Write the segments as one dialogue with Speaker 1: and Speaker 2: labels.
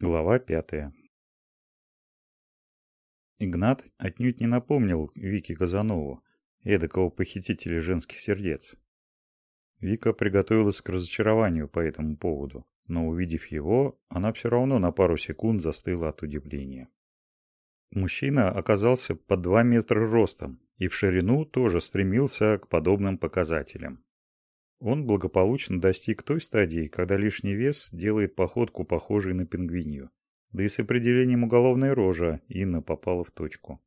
Speaker 1: Глава пятая. Игнат отнюдь не напомнил Вике Казанову, эдакого похитителя женских сердец. Вика приготовилась к разочарованию по этому поводу, но увидев его, она все равно на пару секунд застыла от удивления. Мужчина оказался под 2 метра ростом и в ширину тоже стремился к подобным показателям. Он благополучно достиг той стадии, когда лишний вес делает походку похожей на пингвинью. Да и с определением уголовной рожа Инна попала в точку.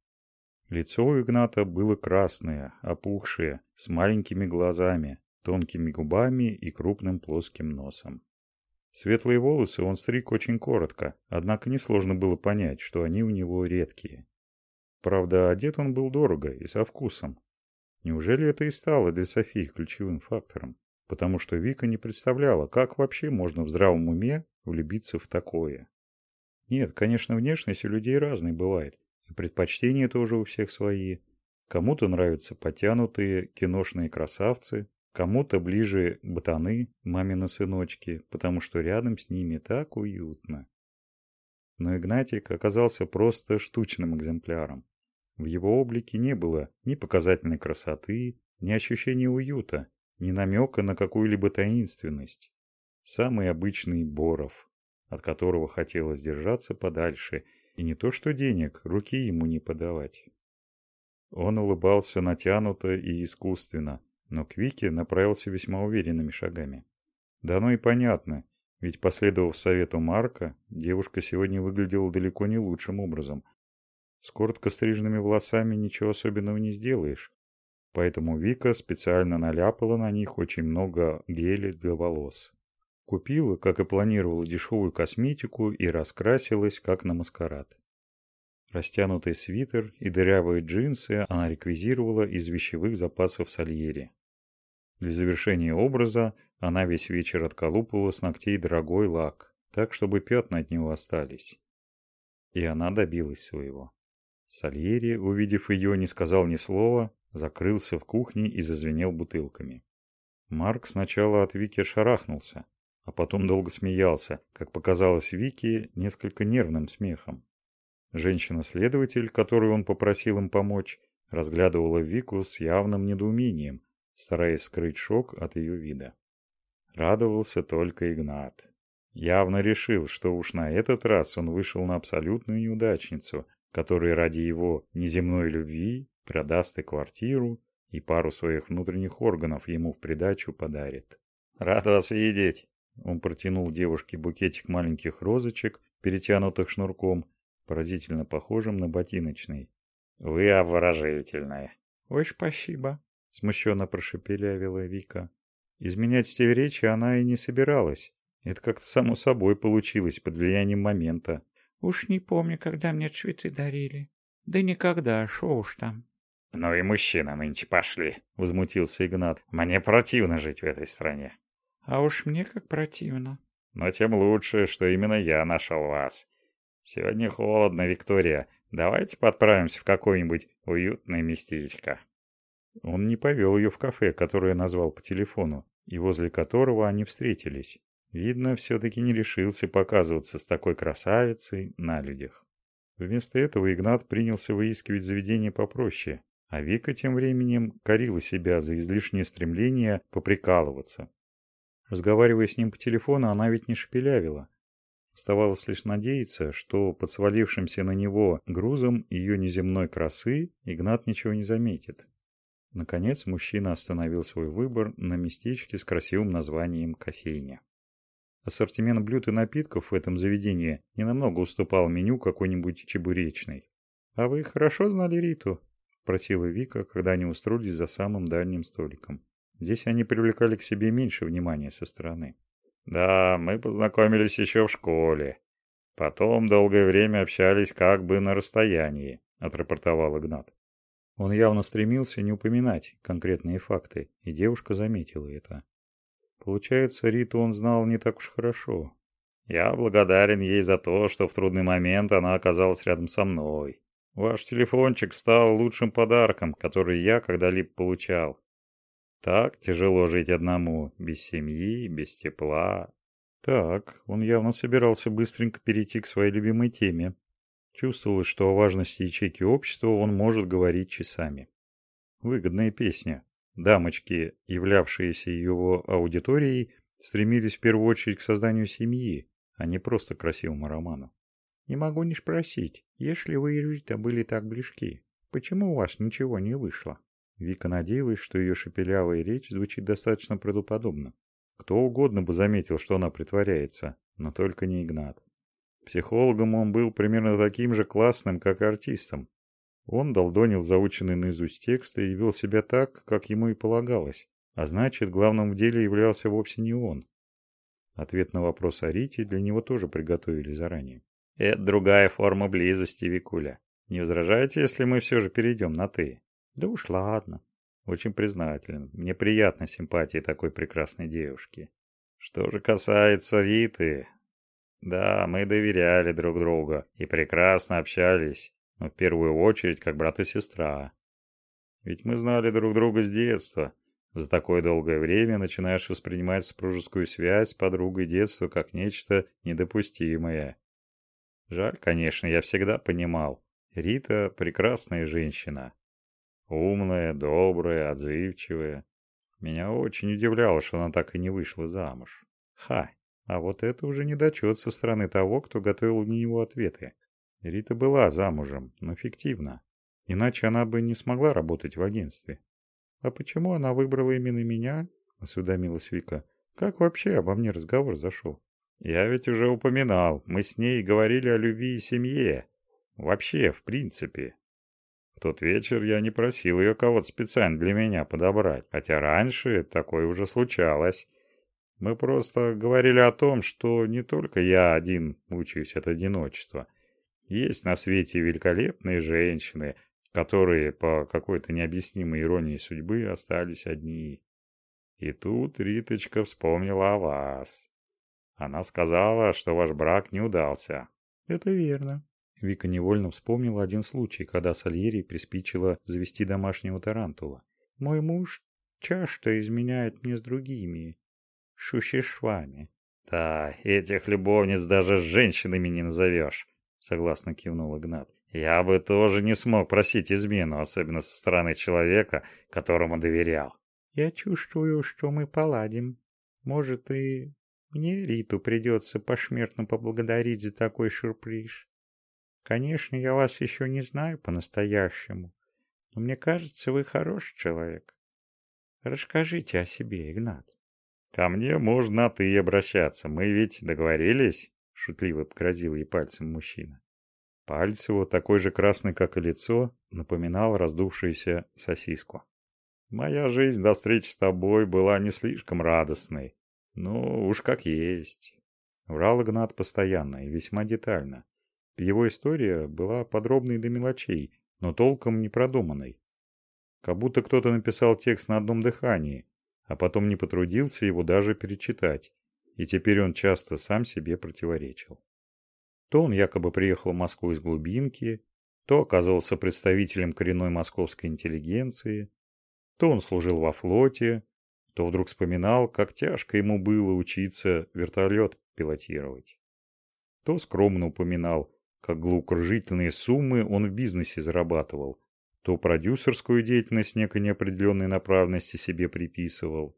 Speaker 1: Лицо у Игната было красное, опухшее, с маленькими глазами, тонкими губами и крупным плоским носом. Светлые волосы он стриг очень коротко, однако несложно было понять, что они у него редкие. Правда, одет он был дорого и со вкусом. Неужели это и стало для Софии ключевым фактором? Потому что Вика не представляла, как вообще можно в здравом уме влюбиться в такое. Нет, конечно, внешность у людей разной бывает. И предпочтения тоже у всех свои. Кому-то нравятся потянутые киношные красавцы, кому-то ближе ботаны, мамины сыночки, потому что рядом с ними так уютно. Но Игнатик оказался просто штучным экземпляром. В его облике не было ни показательной красоты, ни ощущения уюта, ни намека на какую-либо таинственность. Самый обычный Боров, от которого хотелось держаться подальше, и не то что денег, руки ему не подавать. Он улыбался натянуто и искусственно, но к Вике направился весьма уверенными шагами. Да ну и понятно, ведь последовав совету Марка, девушка сегодня выглядела далеко не лучшим образом, с коротко стриженными волосами ничего особенного не сделаешь. Поэтому Вика специально наляпала на них очень много геля для волос. Купила, как и планировала, дешевую косметику и раскрасилась, как на маскарад. Растянутый свитер и дырявые джинсы она реквизировала из вещевых запасов Сальери. Для завершения образа она весь вечер отколупывала с ногтей дорогой лак, так чтобы пятна от него остались. И она добилась своего. Сальери, увидев ее, не сказал ни слова, закрылся в кухне и зазвенел бутылками. Марк сначала от Вики шарахнулся, а потом долго смеялся, как показалось Вике, несколько нервным смехом. Женщина-следователь, которую он попросил им помочь, разглядывала Вику с явным недоумением, стараясь скрыть шок от ее вида. Радовался только Игнат. Явно решил, что уж на этот раз он вышел на абсолютную неудачницу, который ради его неземной любви продаст и квартиру, и пару своих внутренних органов ему в придачу подарит. «Рад вас видеть!» Он протянул девушке букетик маленьких розочек, перетянутых шнурком, поразительно похожим на ботиночный. «Вы обворожительная!» «Ой, спасибо!» — смущенно прошепелявила Вика. Изменять стиль речи она и не собиралась. Это как-то само собой получилось под влиянием момента. Уж не помню, когда мне цветы дарили. Да никогда, шо уж там.
Speaker 2: «Ну и мужчины нынче пошли», — возмутился Игнат. «Мне противно жить в этой стране».
Speaker 1: «А уж мне как противно».
Speaker 2: «Но тем лучше, что именно я нашел вас. Сегодня холодно, Виктория. Давайте подправимся в какое-нибудь уютное местечко».
Speaker 1: Он не повел ее в кафе, которое назвал по телефону, и возле которого они встретились. Видно, все-таки не решился показываться с такой красавицей на людях. Вместо этого Игнат принялся выискивать заведение попроще, а Вика тем временем корила себя за излишнее стремление поприкалываться. Разговаривая с ним по телефону, она ведь не шепелявила. Оставалось лишь надеяться, что под свалившимся на него грузом ее неземной красы Игнат ничего не заметит. Наконец мужчина остановил свой выбор на местечке с красивым названием «Кофейня». Ассортимент блюд и напитков в этом заведении не намного уступал меню какой-нибудь чебуречной. «А вы хорошо знали Риту?» – просила Вика, когда они устроились за самым дальним столиком. Здесь они привлекали к себе меньше внимания со стороны.
Speaker 2: «Да, мы познакомились еще в школе. Потом долгое время общались как бы на расстоянии», – отрапортовал Игнат.
Speaker 1: Он явно стремился не упоминать конкретные факты, и девушка заметила это. Получается, Риту он знал не так уж хорошо.
Speaker 2: Я благодарен ей за то, что в трудный момент она оказалась рядом со мной. Ваш телефончик стал лучшим подарком, который я когда-либо получал. Так тяжело жить одному, без семьи, без тепла.
Speaker 1: Так, он явно собирался быстренько перейти к своей любимой теме. Чувствовалось, что о важности ячейки общества он может говорить часами. Выгодная песня. Дамочки, являвшиеся его аудиторией, стремились в первую очередь к созданию семьи, а не просто красивому роману. Не могу не спросить, если вы и Рита были так близки, почему у вас ничего не вышло? Вика надеялась, что ее шепелявая речь звучит достаточно правдоподобно. Кто угодно бы заметил, что она притворяется, но только не Игнат. Психологом он был примерно таким же классным, как и артистом. Он долдонил заученный наизусть тексты и вел себя так, как ему и полагалось. А значит, главным в деле являлся вовсе не он. Ответ на вопрос о Рите для него тоже приготовили заранее.
Speaker 2: «Это другая форма близости, Викуля. Не возражаете, если мы все же перейдем на «ты»?»
Speaker 1: «Да уж ладно».
Speaker 2: Очень признателен. Мне приятна симпатия такой прекрасной девушки. Что же касается Риты... Да, мы доверяли друг другу и прекрасно общались, но в первую очередь как брат и сестра. Ведь мы знали друг друга с детства, за такое долгое время начинаешь воспринимать супружескую связь с подругой детства как нечто недопустимое. Жаль, конечно, я всегда понимал. Рита – прекрасная женщина. Умная, добрая, отзывчивая. Меня очень удивляло, что она так и не вышла замуж. Ха, а вот это уже недочет со стороны того, кто готовил для него ответы. Рита была замужем, но фиктивно. Иначе она бы не смогла работать в агентстве. «А почему она выбрала именно меня?» – осведомилась Вика. «Как вообще обо мне разговор зашел?» «Я ведь уже упоминал, мы с ней говорили о любви и семье. Вообще, в принципе. В тот вечер я не просил ее кого-то специально для меня подобрать, хотя раньше такое уже случалось. Мы просто говорили о том, что не только я один мучаюсь от одиночества. Есть на свете великолепные женщины, которые по какой-то необъяснимой иронии судьбы остались одни. И тут Риточка вспомнила о вас. Она сказала, что ваш брак не удался.
Speaker 1: Это верно. Вика невольно вспомнила один случай, когда Сальери приспичило завести домашнего тарантула. Мой муж часто изменяет мне с другими шущешвами.
Speaker 2: Да, этих любовниц даже женщинами не назовешь, согласно кивнул Игнат. Я бы тоже не смог просить измену, особенно со стороны человека, которому доверял.
Speaker 1: Я чувствую, что мы поладим. Может, и мне Риту придется пошмертно поблагодарить за такой сюрприз. Конечно, я вас еще не знаю по-настоящему, но мне кажется, вы хороший человек. Расскажите о себе, Игнат.
Speaker 2: Ко мне можно ты обращаться, мы ведь договорились? Шутливо погрозил ей пальцем мужчина.
Speaker 1: Палец его, такой же красный, как и лицо, напоминал раздувшуюся сосиску.
Speaker 2: «Моя жизнь до встречи с тобой была не слишком радостной. Ну, уж как есть».
Speaker 1: Врал Игнат постоянно и весьма детально. Его история была подробной до мелочей, но толком не продуманной. Как будто кто-то написал текст на одном дыхании, а потом не потрудился его даже перечитать, и теперь он часто сам себе противоречил. То он якобы приехал в Москву из глубинки, то оказывался представителем коренной московской интеллигенции, то он служил во флоте, то вдруг вспоминал, как тяжко ему было учиться вертолет пилотировать. То скромно упоминал, как глукружительные суммы он в бизнесе зарабатывал, то продюсерскую деятельность некой неопределенной направленности себе приписывал.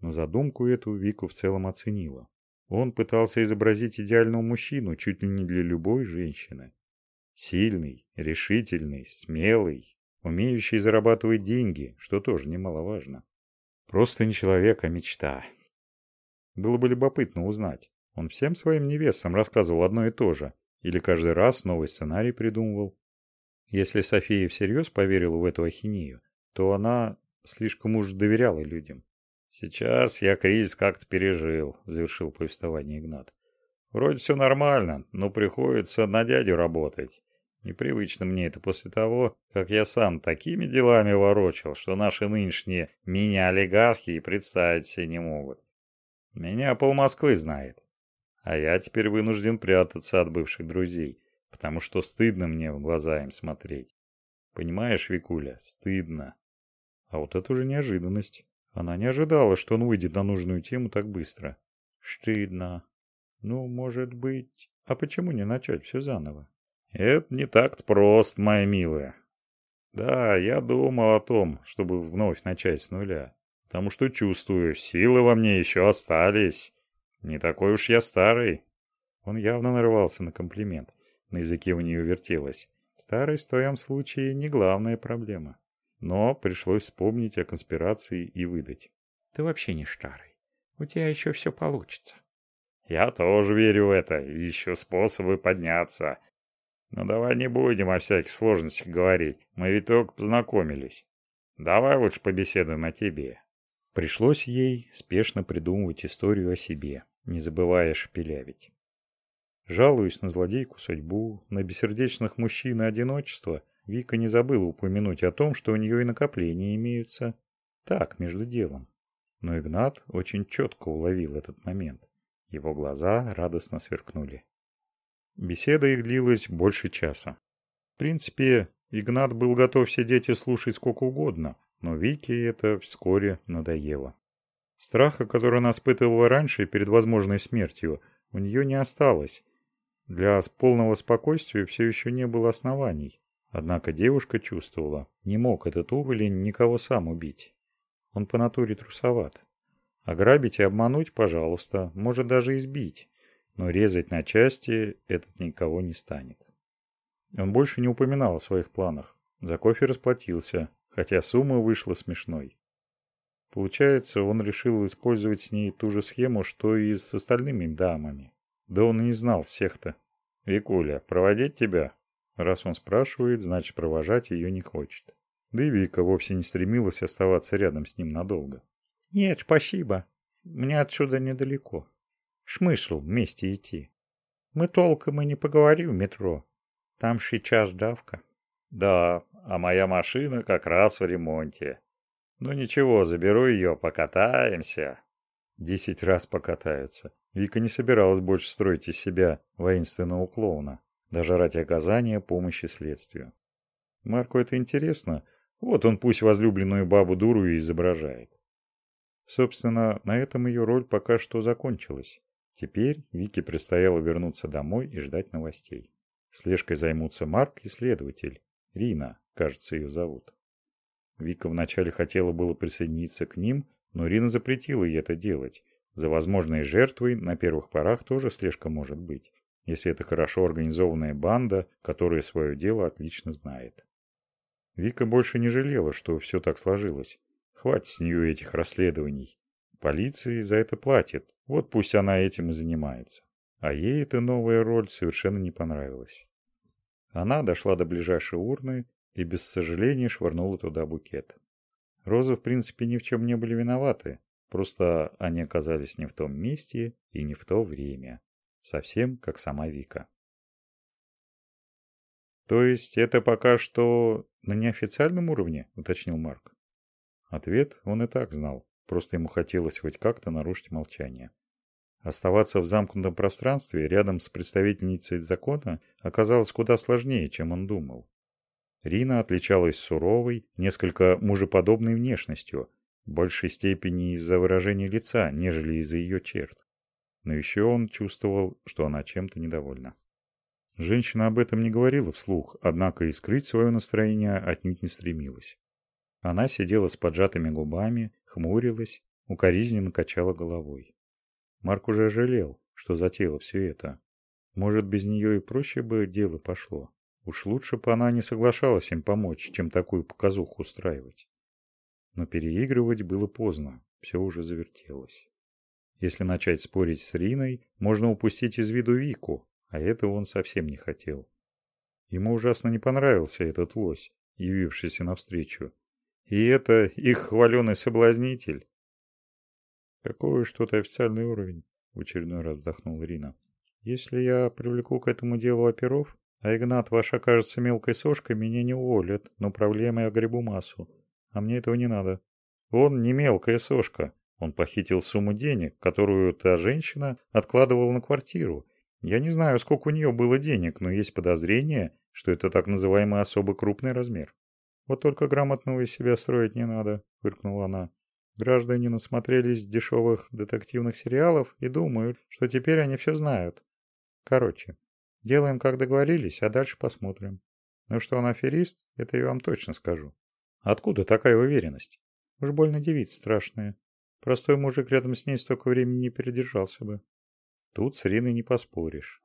Speaker 1: Но задумку эту Вику в целом оценила. Он пытался изобразить идеального мужчину чуть ли не для любой женщины. Сильный, решительный, смелый, умеющий зарабатывать деньги, что тоже немаловажно. Просто не человек, а мечта. Было бы любопытно узнать, он всем своим невестам рассказывал одно и то же, или каждый раз новый сценарий придумывал. Если София всерьез поверила в эту ахинею, то она слишком уж доверяла людям.
Speaker 2: «Сейчас я кризис как-то пережил», — завершил повествование Игнат. «Вроде все нормально, но приходится на дядю работать. Непривычно мне это после того, как я сам такими делами ворочал, что наши нынешние меня-олигархи и представить себе не могут. Меня пол Москвы знает. А я теперь вынужден прятаться от бывших друзей, потому что стыдно мне в глаза им смотреть. Понимаешь, Викуля, стыдно.
Speaker 1: А вот это уже неожиданность. Она не ожидала, что он выйдет на нужную тему так быстро. Стыдно. Ну, может быть... А почему не начать все заново?
Speaker 2: Это не так просто, моя милая. Да, я думал о том, чтобы вновь начать с нуля. Потому что чувствую, силы во мне еще остались. Не такой уж я старый.
Speaker 1: Он явно нарывался на комплимент. На языке у нее вертелось. Старость в твоем случае не главная проблема. Но пришлось вспомнить о конспирации и выдать. Ты вообще не старый. У тебя еще все получится.
Speaker 2: Я тоже верю в это. Еще способы подняться. Но давай не будем о всяких сложностях говорить. Мы ведь только познакомились. Давай лучше побеседуем о тебе.
Speaker 1: Пришлось ей спешно придумывать историю о себе, не забывая шепелявить. Жалуясь на злодейку судьбу, на бессердечных мужчин и одиночество, Вика не забыла упомянуть о том, что у нее и накопления имеются. Так, между делом. Но Игнат очень четко уловил этот момент. Его глаза радостно сверкнули. Беседа их длилась больше часа. В принципе, Игнат был готов сидеть и слушать сколько угодно, но Вике это вскоре надоело. Страха, который она испытывала раньше перед возможной смертью, у нее не осталось, для полного спокойствия все еще не было оснований. Однако девушка чувствовала, не мог этот уволень никого сам убить. Он по натуре трусоват. Ограбить и обмануть, пожалуйста, может даже избить, но резать на части этот никого не станет. Он больше не упоминал о своих планах. За кофе расплатился, хотя сумма вышла смешной. Получается, он решил использовать с ней ту же схему, что и с остальными дамами. Да он и не знал всех-то. «Викуля, проводить тебя?» Раз он спрашивает, значит провожать ее не хочет. Да и Вика вовсе не стремилась оставаться рядом с ним надолго. «Нет, спасибо. Мне отсюда недалеко. Шмысл вместе идти. Мы толком и не поговорим в метро. Там сейчас давка».
Speaker 2: «Да, а моя машина как раз в ремонте. Ну ничего, заберу ее, покатаемся».
Speaker 1: Десять раз покатаются. Вика не собиралась больше строить из себя воинственного клоуна, даже ради оказания помощи следствию. Марку это интересно, вот он пусть возлюбленную бабу-дуру и изображает. Собственно, на этом ее роль пока что закончилась. Теперь Вике предстояло вернуться домой и ждать новостей. Слежкой займутся Марк и следователь. Рина, кажется, ее зовут. Вика вначале хотела было присоединиться к ним, но Рина запретила ей это делать, за возможной жертвой на первых порах тоже слежка может быть, если это хорошо организованная банда, которая свое дело отлично знает. Вика больше не жалела, что все так сложилось. Хватит с нее этих расследований. Полиции за это платит, вот пусть она этим и занимается. А ей эта новая роль совершенно не понравилась. Она дошла до ближайшей урны и без сожаления швырнула туда букет. Розы, в принципе, ни в чем не были виноваты. Просто они оказались не в том месте и не в то время. Совсем как сама Вика. «То есть это пока что на неофициальном уровне?» – уточнил Марк. Ответ он и так знал, просто ему хотелось хоть как-то нарушить молчание. Оставаться в замкнутом пространстве рядом с представительницей закона оказалось куда сложнее, чем он думал. Рина отличалась суровой, несколько мужеподобной внешностью, в большей степени из-за выражения лица, нежели из-за ее черт. Но еще он чувствовал, что она чем-то недовольна. Женщина об этом не говорила вслух, однако и скрыть свое настроение отнюдь не стремилась. Она сидела с поджатыми губами, хмурилась, укоризненно качала головой. Марк уже жалел, что затеял все это. Может, без нее и проще бы дело пошло. Уж лучше бы она не соглашалась им помочь, чем такую показуху устраивать. Но переигрывать было поздно, все уже завертелось. Если начать спорить с Риной, можно упустить из виду Вику, а этого он совсем не хотел. Ему ужасно не понравился этот лось, явившийся навстречу. И это их хваленый соблазнитель. Какой уж тут официальный уровень, в очередной раз вздохнула Рина. Если я привлеку к этому делу оперов, а Игнат ваш окажется мелкой сошкой, меня не уволят, но проблемы я гребу массу. А мне этого не надо. Он не мелкая сошка. Он похитил сумму денег, которую та женщина откладывала на квартиру. Я не знаю, сколько у нее было денег, но есть подозрение, что это так называемый особо крупный размер. Вот только грамотного из себя строить не надо, фыркнула она. Граждане насмотрелись дешевых детективных сериалов и думают, что теперь они все знают. Короче, делаем, как договорились, а дальше посмотрим. Ну что он аферист, это я вам точно скажу. Откуда такая уверенность? Уж больно девица страшная. Простой мужик рядом с ней столько времени не передержался бы. Тут с Риной не поспоришь.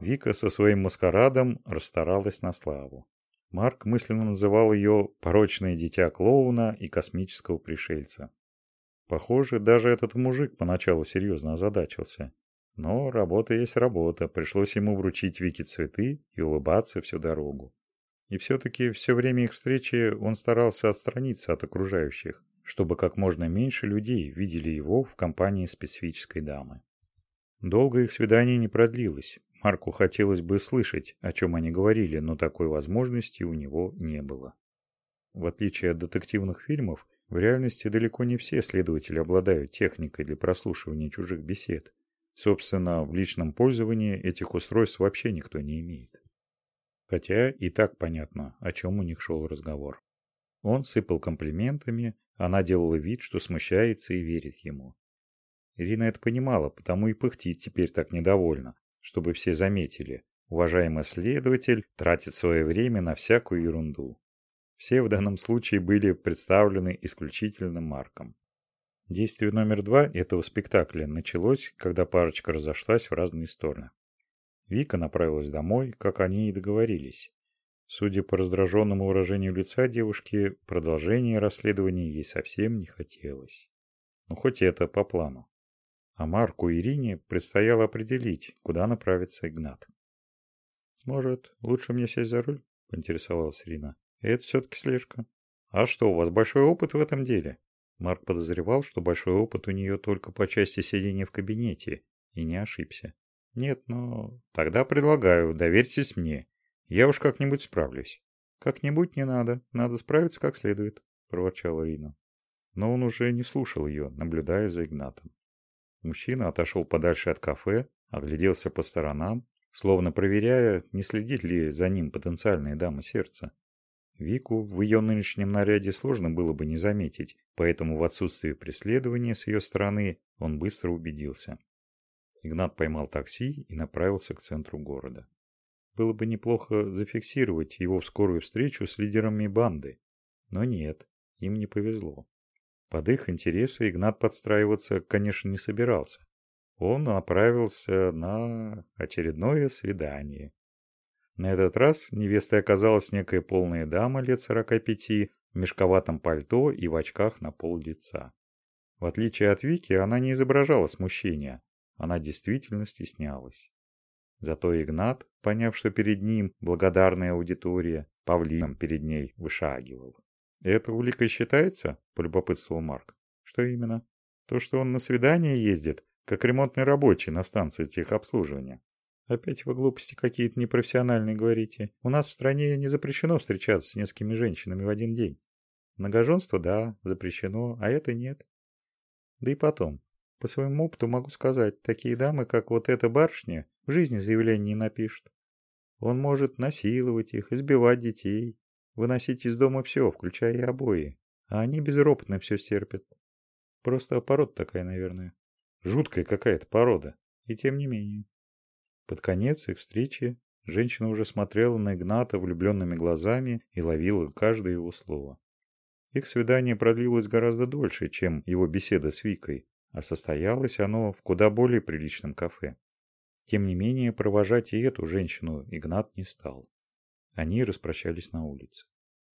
Speaker 1: Вика со своим маскарадом расстаралась на славу. Марк мысленно называл ее «порочное дитя клоуна и космического пришельца». Похоже, даже этот мужик поначалу серьезно озадачился. Но работа есть работа, пришлось ему вручить Вике цветы и улыбаться всю дорогу. И все-таки все время их встречи он старался отстраниться от окружающих, чтобы как можно меньше людей видели его в компании специфической дамы. Долго их свидание не продлилось. Марку хотелось бы слышать, о чем они говорили, но такой возможности у него не было. В отличие от детективных фильмов, в реальности далеко не все следователи обладают техникой для прослушивания чужих бесед. Собственно, в личном пользовании этих устройств вообще никто не имеет. Хотя и так понятно, о чем у них шел разговор. Он сыпал комплиментами, она делала вид, что смущается и верит ему. Ирина это понимала, потому и пыхтит теперь так недовольно, чтобы все заметили. Уважаемый следователь тратит свое время на всякую ерунду. Все в данном случае были представлены исключительно Марком. Действие номер два этого спектакля началось, когда парочка разошлась в разные стороны. Вика направилась домой, как они и договорились. Судя по раздраженному выражению лица девушки, продолжение расследования ей совсем не хотелось. Ну, хоть это по плану. А Марку и Ирине предстояло определить, куда направится Игнат. «Может, лучше мне сесть за руль?» – поинтересовалась Ирина. «Это все-таки слежка». «А что, у вас большой опыт в этом деле?» Марк подозревал, что большой опыт у нее только по части сидения в кабинете, и не ошибся. «Нет, но...» «Тогда предлагаю, доверьтесь мне. Я уж как-нибудь справлюсь». «Как-нибудь не надо. Надо справиться как следует», – проворчала Ирина. Но он уже не слушал ее, наблюдая за Игнатом. Мужчина отошел подальше от кафе, огляделся по сторонам, словно проверяя, не следит ли за ним потенциальная дама сердца. Вику в ее нынешнем наряде сложно было бы не заметить, поэтому в отсутствии преследования с ее стороны он быстро убедился. Игнат поймал такси и направился к центру города. Было бы неплохо зафиксировать его в скорую встречу с лидерами банды, но нет, им не повезло. Под их интересы Игнат подстраиваться, конечно, не собирался. Он направился на очередное свидание. На этот раз невестой оказалась некая полная дама лет 45 в мешковатом пальто и в очках на пол лица. В отличие от Вики, она не изображала смущения, она действительно стеснялась. Зато Игнат, поняв, что перед ним благодарная аудитория, павлином перед ней вышагивал. «Это уликой считается?» – полюбопытствовал Марк. «Что именно?» «То, что он на свидание ездит, как ремонтный рабочий на станции техобслуживания». «Опять вы глупости какие-то непрофессиональные говорите. У нас в стране не запрещено встречаться с несколькими женщинами в один день. Многоженство – да, запрещено, а это нет. Да и потом, по своему опыту могу сказать, такие дамы, как вот эта барышня, в жизни заявление не напишут. Он может насиловать их, избивать детей, Выносить из дома все, включая и обои. А они безропотно все стерпят. Просто порода такая, наверное. Жуткая какая-то порода. И тем не менее. Под конец их встречи женщина уже смотрела на Игната влюбленными глазами и ловила каждое его слово. Их свидание продлилось гораздо дольше, чем его беседа с Викой, а состоялось оно в куда более приличном кафе. Тем не менее, провожать и эту женщину Игнат не стал. Они распрощались на улице.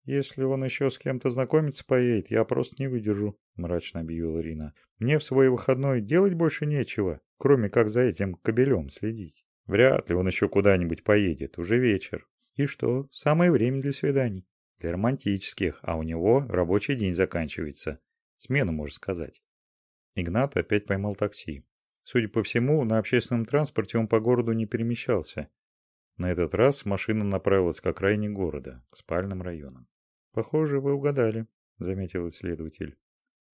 Speaker 1: «Если он еще с кем-то знакомиться поедет, я просто не выдержу», – мрачно объявила Рина. «Мне в свой выходной делать больше нечего, кроме как за этим кобелем следить. Вряд ли он еще куда-нибудь поедет, уже вечер. И что, самое время для свиданий. Для романтических, а у него рабочий день заканчивается. Смена, можно сказать». Игнат опять поймал такси. Судя по всему, на общественном транспорте он по городу не перемещался, на этот раз машина направилась к окраине города, к спальным районам. «Похоже, вы угадали», — заметил исследователь.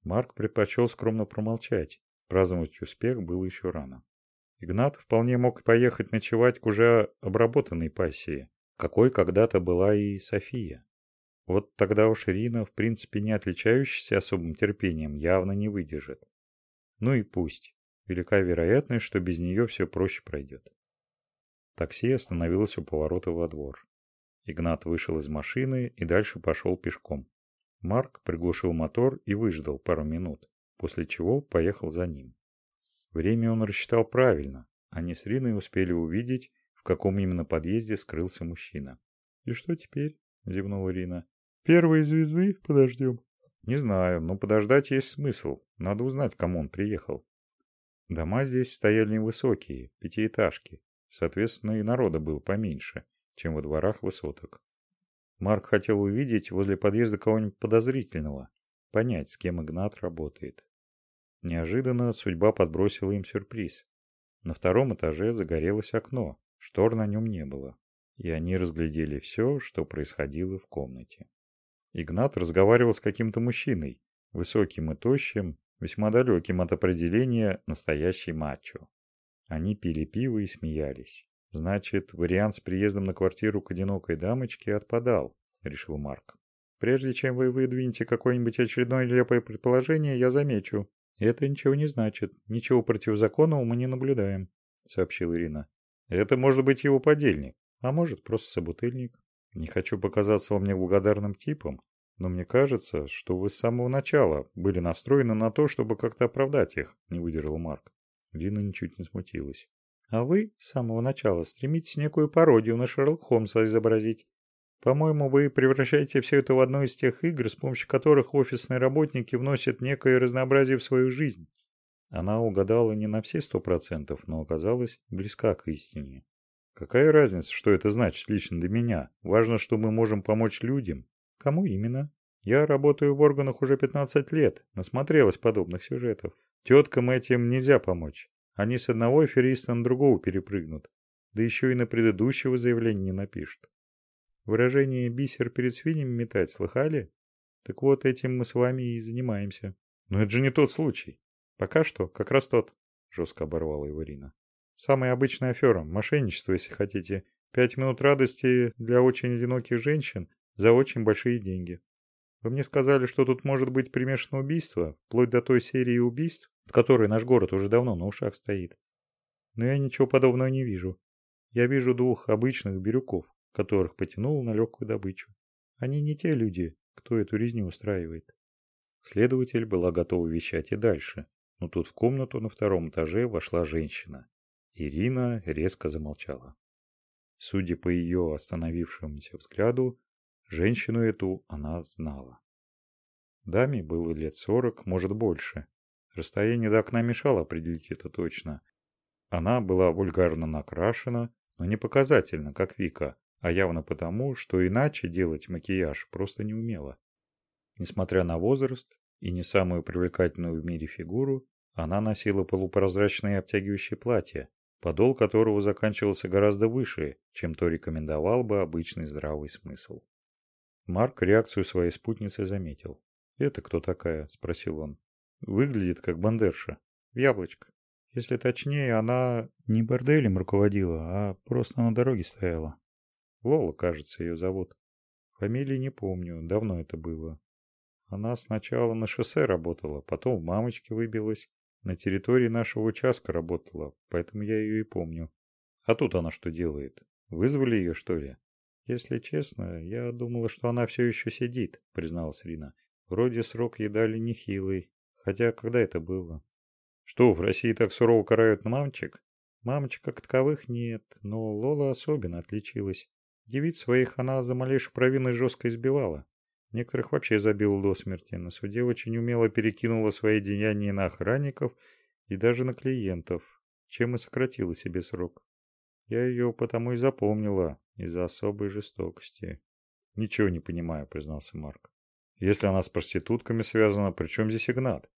Speaker 1: Марк предпочел скромно промолчать. Праздновать успех было еще рано. Игнат вполне мог поехать ночевать к уже обработанной пассии, какой когда-то была и София. Вот тогда уж Ирина, в принципе не отличающаяся особым терпением, явно не выдержит. Ну и пусть. Велика вероятность, что без нее все проще пройдет. Такси остановилось у поворота во двор. Игнат вышел из машины и дальше пошел пешком. Марк приглушил мотор и выждал пару минут, после чего поехал за ним. Время он рассчитал правильно. Они с Риной успели увидеть, в каком именно подъезде скрылся мужчина. «И что теперь?» – зевнула Рина. «Первые звезды подождем». «Не знаю, но подождать есть смысл. Надо узнать, кому он приехал». Дома здесь стояли невысокие, пятиэтажки. Соответственно, и народа было поменьше, чем во дворах высоток. Марк хотел увидеть возле подъезда кого-нибудь подозрительного, понять, с кем Игнат работает. Неожиданно судьба подбросила им сюрприз. На втором этаже загорелось окно, штор на нем не было, и они разглядели все, что происходило в комнате. Игнат разговаривал с каким-то мужчиной, высоким и тощим, весьма далеким от определения настоящий мачо. Они пили пиво и смеялись. Значит, вариант с приездом на квартиру к одинокой дамочке отпадал, решил Марк. Прежде чем вы выдвинете какое-нибудь очередное нелепое предположение, я замечу, «Это ничего не значит. Ничего противозаконного мы не наблюдаем», — сообщила Ирина. «Это может быть его подельник, а может просто собутыльник. Не хочу показаться вам неблагодарным типом, но мне кажется, что вы с самого начала были настроены на то, чтобы как-то оправдать их», — не выдержал Марк. Ирина ничуть не смутилась. «А вы с самого начала стремитесь некую пародию на Шерлок Холмса изобразить. По-моему, вы превращаете все это в одну из тех игр, с помощью которых офисные работники вносят некое разнообразие в свою жизнь. Она угадала не на все сто процентов, но оказалась близка к истине. Какая разница, что это значит лично для меня? Важно, что мы можем помочь людям. Кому именно? Я работаю в органах уже 15 лет, насмотрелась подобных сюжетов. Теткам этим нельзя помочь. Они с одного афериста на другого перепрыгнут. Да еще и на предыдущего заявления не напишут. Выражение «бисер перед свиньями метать» слыхали? Так вот, этим мы с вами и занимаемся. Но это же не тот случай. Пока что, как раз тот, жестко оборвала его Рина. Самая обычная афера, мошенничество, если хотите. Пять минут радости для очень одиноких женщин за очень большие деньги. Вы мне сказали, что тут может быть примешано убийство, вплоть до той серии убийств, от которой наш город уже давно на ушах стоит. Но я ничего подобного не вижу. Я вижу двух обычных бирюков, которых потянул на легкую добычу. Они не те люди, кто эту резню устраивает. Следователь была готова вещать и дальше, но тут в комнату на втором этаже вошла женщина. Ирина резко замолчала. Судя по ее остановившемуся взгляду, женщину эту она знала. Даме было лет сорок, может больше. Расстояние до окна мешало определить это точно. Она была вульгарно накрашена, но не показательно, как Вика, а явно потому, что иначе делать макияж просто не умела. Несмотря на возраст и не самую привлекательную в мире фигуру, она носила полупрозрачное обтягивающее платье, подол которого заканчивался гораздо выше, чем то рекомендовал бы обычный здравый смысл. Марк реакцию своей спутницы заметил. «Это кто такая?» – спросил он. «Выглядит как бандерша. В яблочко. Если точнее, она не борделем руководила, а просто на дороге стояла. Лола, кажется, ее зовут. Фамилии не помню, давно это было. Она сначала на шоссе работала, потом в мамочке выбилась. На территории нашего участка работала, поэтому я ее и помню. А тут она что делает? Вызвали ее, что ли? Если честно, я думала, что она все еще сидит, призналась Рина. Вроде срок ей дали нехилый. Хотя когда это было? Что, в России так сурово карают мамочек? Мамочек как таковых нет, но Лола особенно отличилась. Девиц своих она за малейшую провину жестко избивала. Некоторых вообще забила до смерти. На суде очень умело перекинула свои деяния на охранников и даже на клиентов, чем и сократила себе срок. Я ее потому и запомнила, из-за особой жестокости. Ничего не понимаю, признался Марк. Если она с проститутками связана, при чем здесь Игнат?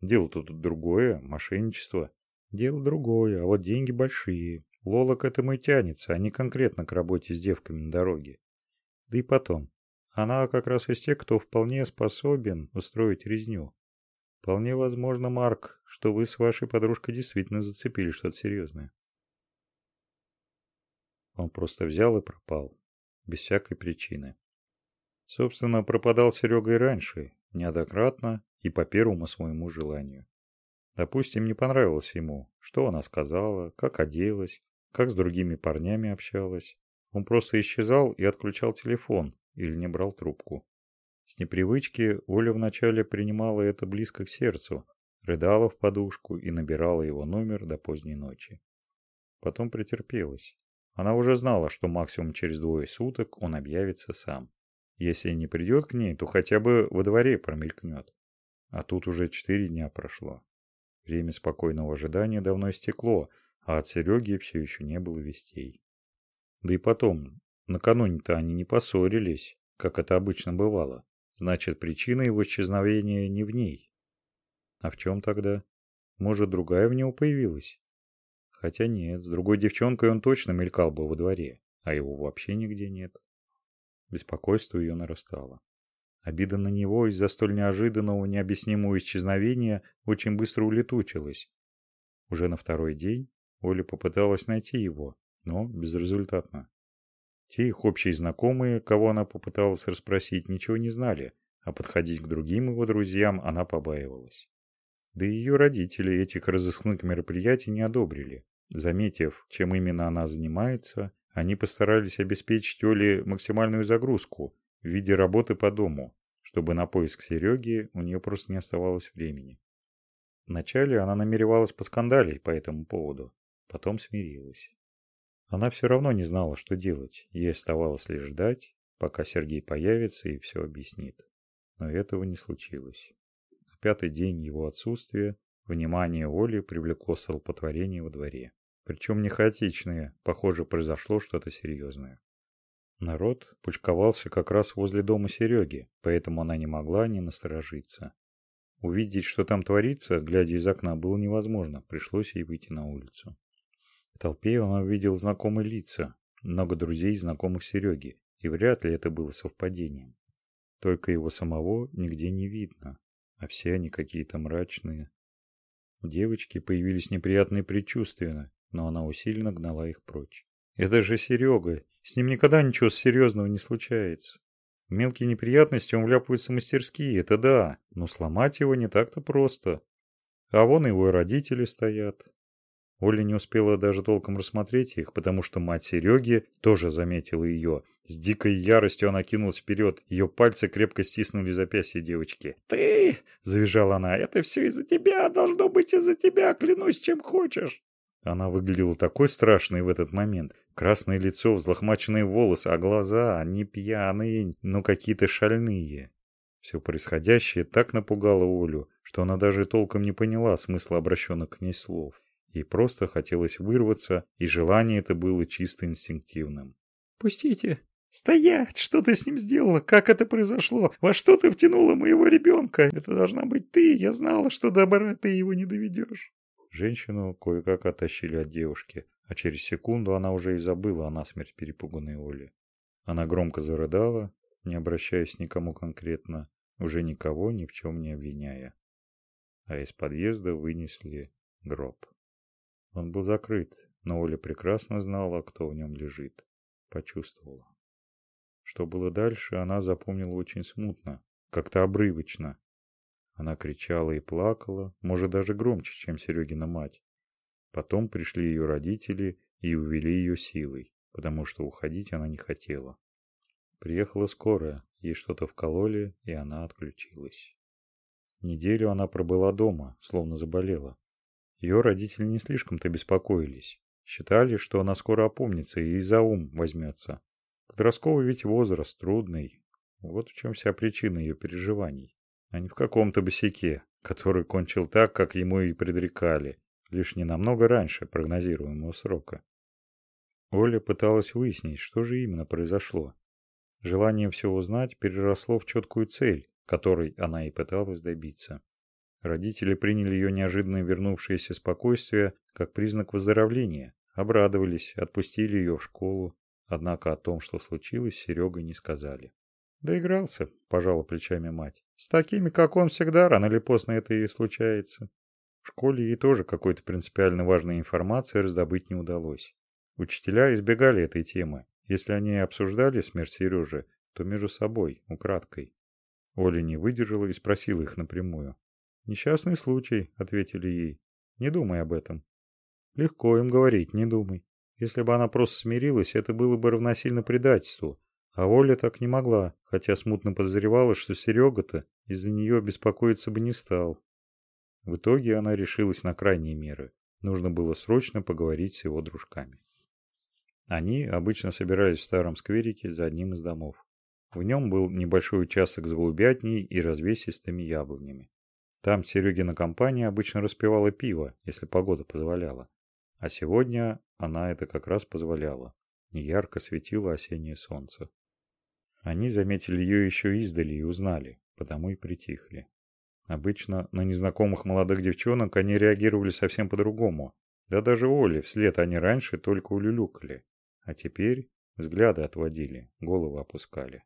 Speaker 1: Дело-то тут другое, мошенничество. Дело другое, а вот деньги большие. Лола к этому и тянется, а не конкретно к работе с девками на дороге. Да и потом, она как раз из тех, кто вполне способен устроить резню. Вполне возможно, Марк, что вы с вашей подружкой действительно зацепили что-то серьезное. Он просто взял и пропал, без всякой причины. Собственно, пропадал Серега и раньше, неоднократно и по первому своему желанию. Допустим, не понравилось ему, что она сказала, как оделась, как с другими парнями общалась. Он просто исчезал и отключал телефон или не брал трубку. С непривычки Оля вначале принимала это близко к сердцу, рыдала в подушку и набирала его номер до поздней ночи. Потом претерпелась. Она уже знала, что максимум через двое суток он объявится сам. Если не придет к ней, то хотя бы во дворе промелькнет. А тут уже четыре дня прошло. Время спокойного ожидания давно истекло, а от Сереги все еще не было вестей. Да и потом, накануне-то они не поссорились, как это обычно бывало. Значит, причина его исчезновения не в ней. А в чем тогда? Может, другая в него появилась? Хотя нет, с другой девчонкой он точно мелькал бы во дворе, а его вообще нигде нет. Беспокойство ее нарастало. Обида на него из-за столь неожиданного, необъяснимого исчезновения очень быстро улетучилась. Уже на второй день Оля попыталась найти его, но безрезультатно. Те их общие знакомые, кого она попыталась расспросить, ничего не знали, а подходить к другим его друзьям она побаивалась. Да и ее родители этих разыскных мероприятий не одобрили. Заметив, чем именно она занимается, они постарались обеспечить Оле максимальную загрузку в виде работы по дому, чтобы на поиск Сереги у нее просто не оставалось времени. Вначале она намеревалась поскандалить по этому поводу, потом смирилась. Она все равно не знала, что делать, ей оставалось лишь ждать, пока Сергей появится и все объяснит. Но этого не случилось. На пятый день его отсутствия внимание Оли привлекло столпотворение во дворе. Причем не хаотичные, похоже, произошло что-то серьезное. Народ пучковался как раз возле дома Сереги, поэтому она не могла не насторожиться. Увидеть, что там творится, глядя из окна, было невозможно, пришлось ей выйти на улицу. В толпе он увидел знакомые лица, много друзей знакомых Сереги, и вряд ли это было совпадением. Только его самого нигде не видно, а все они какие-то мрачные. У девочки появились неприятные предчувствия, но она усиленно гнала их прочь. Это же Серега, с ним никогда ничего серьезного не случается. Мелкие неприятности он вляпывается мастерские, это да, но сломать его не так-то просто. А вон его родители стоят. Оля не успела даже толком рассмотреть их, потому что мать Сереги тоже заметила ее. С дикой яростью она кинулась вперед, ее пальцы крепко стиснули запястье девочки. «Ты!» – завизжала она. «Это все из-за тебя! Должно быть из-за тебя! Клянусь, чем хочешь!» Она выглядела такой страшной в этот момент. Красное лицо, взлохмаченные волосы, а глаза не пьяные, но какие-то шальные. Все происходящее так напугало Олю, что она даже толком не поняла смысла обращенных к ней слов. Ей просто хотелось вырваться, и желание это было чисто инстинктивным. «Пустите! Стоять! Что ты с ним сделала? Как это произошло? Во что ты втянула моего ребенка? Это должна быть ты! Я знала, что добра ты его не доведешь!» Женщину кое-как оттащили от девушки, а через секунду она уже и забыла о насмерть перепуганной Оле. Она громко зарыдала, не обращаясь никому конкретно, уже никого ни в чем не обвиняя. А из подъезда вынесли гроб. Он был закрыт, но Оля прекрасно знала, кто в нем лежит. Почувствовала. Что было дальше, она запомнила очень смутно, как-то обрывочно, она кричала и плакала, может даже громче, чем Серегина мать. Потом пришли ее родители и увели ее силой, потому что уходить она не хотела. Приехала скорая, ей что-то вкололи, и она отключилась. Неделю она пробыла дома, словно заболела. Ее родители не слишком-то беспокоились. Считали, что она скоро опомнится и за ум возьмется. Подростковый ведь возраст трудный. Вот в чем вся причина ее переживаний а не в каком-то босяке, который кончил так, как ему и предрекали, лишь не намного раньше прогнозируемого срока. Оля пыталась выяснить, что же именно произошло. Желание все узнать переросло в четкую цель, которой она и пыталась добиться. Родители приняли ее неожиданно вернувшееся спокойствие как признак выздоровления, обрадовались, отпустили ее в школу, однако о том, что случилось, Серега не сказали. Доигрался, пожала плечами мать. С такими, как он, всегда рано или поздно это и случается. В школе ей тоже какой-то принципиально важной информации раздобыть не удалось. Учителя избегали этой темы. Если они обсуждали смерть Сережи, то между собой, украдкой. Оля не выдержала и спросила их напрямую. «Несчастный случай», — ответили ей. «Не думай об этом». Легко им говорить, не думай. Если бы она просто смирилась, это было бы равносильно предательству. А Оля так не могла, хотя смутно подозревала, что Серега-то из-за нее беспокоиться бы не стал. В итоге она решилась на крайние меры. Нужно было срочно поговорить с его дружками. Они обычно собирались в старом скверике за одним из домов. В нем был небольшой участок с голубятней и развесистыми яблонями. Там Серегина компания обычно распивала пиво, если погода позволяла. А сегодня она это как раз позволяла. Ярко светило осеннее солнце. Они заметили ее еще издали и узнали, потому и притихли. Обычно на незнакомых молодых девчонок они реагировали совсем по-другому. Да даже Оле вслед они раньше только улюлюкали. А теперь взгляды отводили, головы опускали.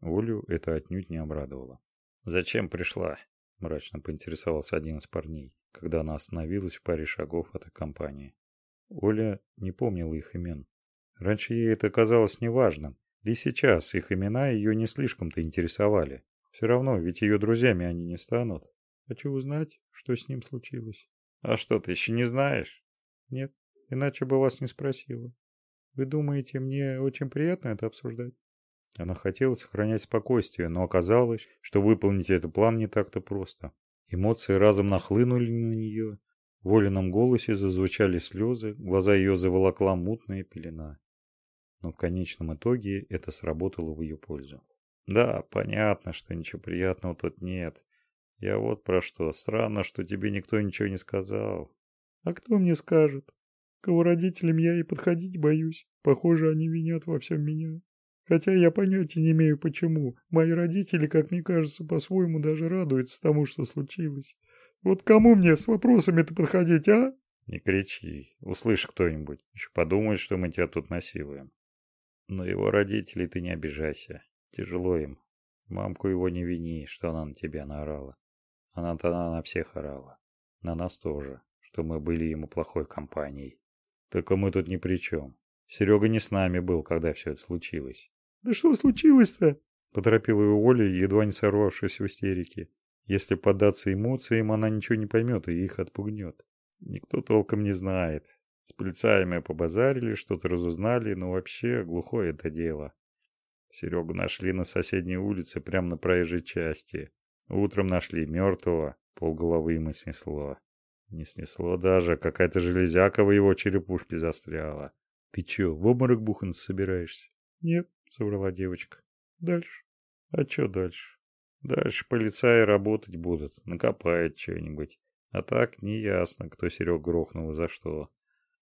Speaker 1: Олю это отнюдь не обрадовало. «Зачем пришла?» – мрачно поинтересовался один из парней, когда она остановилась в паре шагов от их компании. Оля не помнила их имен. Раньше ей это казалось неважным, да и сейчас их имена ее не слишком-то интересовали. Все равно, ведь ее друзьями они не станут. Хочу узнать, что с ним случилось. А что, ты еще не знаешь? Нет, иначе бы вас не спросила. Вы думаете, мне очень приятно это обсуждать? Она хотела сохранять спокойствие, но оказалось, что выполнить этот план не так-то просто. Эмоции разом нахлынули на нее, в Олином голосе зазвучали слезы, глаза ее заволокла мутная пелена. Но в конечном итоге это сработало в ее пользу. «Да, понятно, что ничего приятного тут нет. Я вот про что. Странно, что тебе никто ничего не сказал». «А кто мне скажет? Кого родителям я и подходить боюсь. Похоже, они винят во всем меня. Хотя я понятия не имею почему. Мои родители, как мне кажется, по-своему даже радуются тому, что случилось. Вот кому мне с вопросами-то подходить, а? Не кричи. Услышь кто-нибудь. Еще подумает, что мы тебя тут насилуем. Но его родителей ты не обижайся. Тяжело им. Мамку его не вини, что она на тебя наорала. Она-то она на всех орала. На нас тоже, что мы были ему плохой компанией. Только мы тут ни при чем. Серега не с нами был, когда все это случилось.
Speaker 2: «Да что случилось-то?»
Speaker 1: — поторопила его Оля, едва не сорвавшись в истерике. Если поддаться эмоциям, она ничего не поймет и их отпугнет. Никто толком не знает. С полицаями побазарили, что-то разузнали, но вообще глухое это дело. Серегу нашли на соседней улице, прямо на проезжей части. Утром нашли мертвого, полголовы ему снесло. Не снесло даже, какая-то железяка в его черепушке застряла. Ты чё, в обморок буханца собираешься?
Speaker 2: Нет, соврала девочка. Дальше.
Speaker 1: А чё дальше? Дальше полицаи работать будут, накопают что-нибудь. А так не ясно, кто Серег грохнул и за что.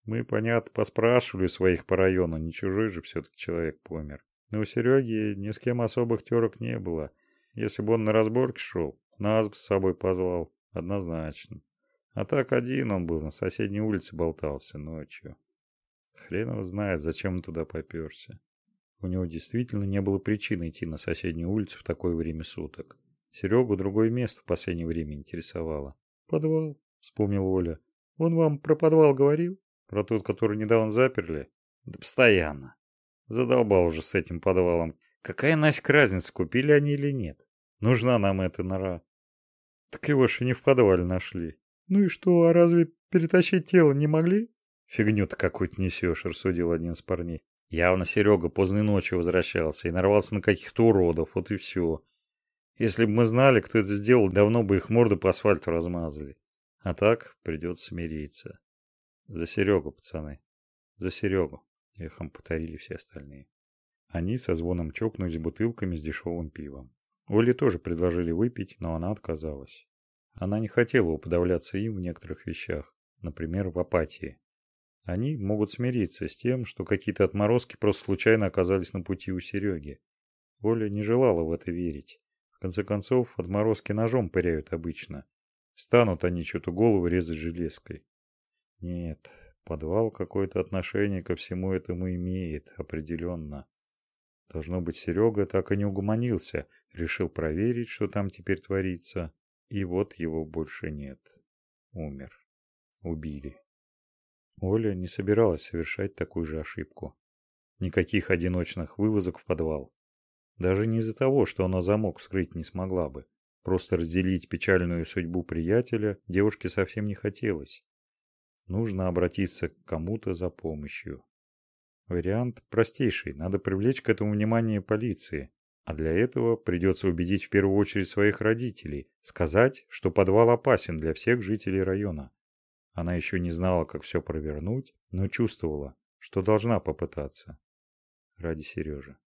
Speaker 1: Мы, понятно, поспрашивали своих по району, не чужой же все-таки человек помер. Но у Сереги ни с кем особых терок не было. Если бы он на разборке шел, нас бы с собой позвал, однозначно. А так один он был, на соседней улице болтался ночью. Хрен его знает, зачем он туда поперся. У него действительно не было причин идти на соседнюю улицу в такое время суток. Серегу другое место в последнее время интересовало.
Speaker 2: «Подвал», — вспомнил Оля. «Он вам про подвал говорил?»
Speaker 1: «Про тот, который недавно заперли?» «Да постоянно. Задолбал уже с этим подвалом. Какая нафиг разница, купили они или нет? Нужна нам эта нора». «Так его же не в подвале нашли».
Speaker 2: «Ну и что, а разве перетащить тело не могли?»
Speaker 1: «Фигню ты какую-то несешь», — рассудил один из парней. Явно Серега поздней ночью возвращался и нарвался на каких-то уродов, вот и все. Если бы мы знали, кто это сделал, давно бы их морды по асфальту размазали. А так придется смириться. За Серегу, пацаны. За Серегу, эхом повторили все остальные. Они со звоном чокнулись бутылками с дешевым пивом. Оле тоже предложили выпить, но она отказалась. Она не хотела уподавляться им в некоторых вещах, например, в апатии. Они могут смириться с тем, что какие-то отморозки просто случайно оказались на пути у Сереги. Оля не желала в это верить. В конце концов, отморозки ножом пыряют обычно. Станут они что-то голову резать железкой. Нет, подвал какое-то отношение ко всему этому имеет, определенно. Должно быть, Серега так и не угомонился, решил проверить, что там теперь творится. И вот его больше нет. Умер. Убили. Оля не собиралась совершать такую же ошибку. Никаких одиночных вылазок в подвал. Даже не из-за того, что она замок вскрыть не смогла бы. Просто разделить печальную судьбу приятеля девушке совсем не хотелось. Нужно обратиться к кому-то за помощью. Вариант простейший. Надо привлечь к этому внимание полиции. А для этого придется убедить в первую очередь своих родителей, сказать, что подвал опасен для всех жителей района. Она еще не знала, как все провернуть, но чувствовала, что должна попытаться. Ради Сережи.